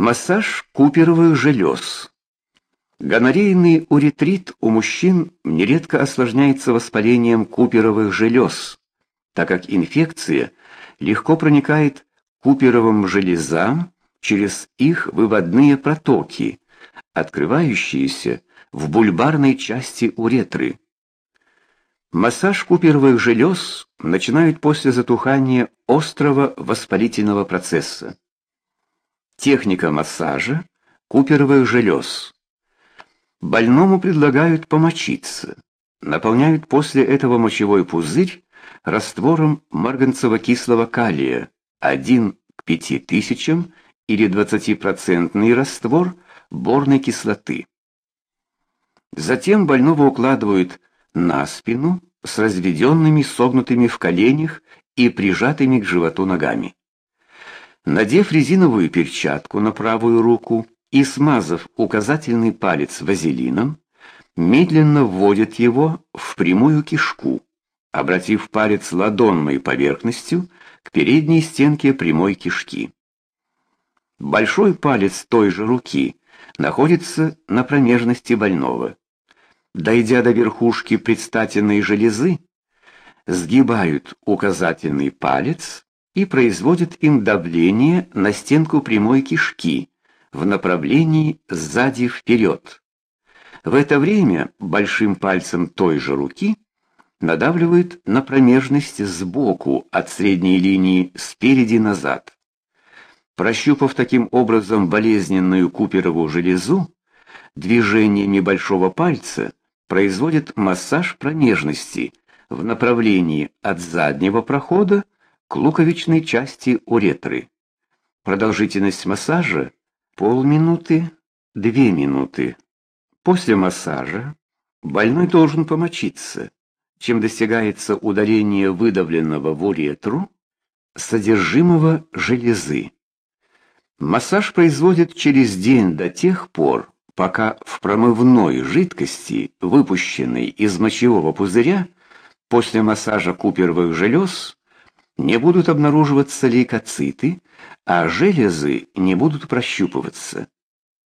Массаж куперовых желез. Гонорейный уретрит у мужчин нередко осложняется воспалением куперовых желез, так как инфекция легко проникает куперовым железам через их выводные протоки, открывающиеся в бульбарной части уретры. Массаж куперовых желез начинают после затухания острого воспалительного процесса. Техника массажа куперовых желез. Больному предлагают помочиться. Наполняют после этого мочевой пузырь раствором марганцево-кислого калия 1 к 5000 или 20% раствор борной кислоты. Затем больного укладывают на спину с разведенными согнутыми в коленях и прижатыми к животу ногами. Надев резиновую перчатку на правую руку и смазав указательный палец вазелином, медленно вводят его в прямую кишку, обратив палец ладонной поверхностью к передней стенке прямой кишки. Большой палец той же руки находится на промежности больного. Дойдя до верхушки предстательной железы, сгибают указательный палец и производит им давление на стенку прямой кишки в направлении сзади вперед. В это время большим пальцем той же руки надавливают на промежность сбоку от средней линии спереди назад. Прощупав таким образом болезненную куперову железу, движениями большого пальца производит массаж промежности в направлении от заднего прохода к луковичной части уретры. Продолжительность массажа полминуты, две минуты. После массажа больной должен помочиться, чем достигается удаление выдавленного в уретру содержимого железы. Массаж производят через день до тех пор, пока в промывной жидкости, выпущенной из мочевого пузыря после массажа куперовых желез, не будут обнаруживаться лейкоциты, а железы не будут прощупываться.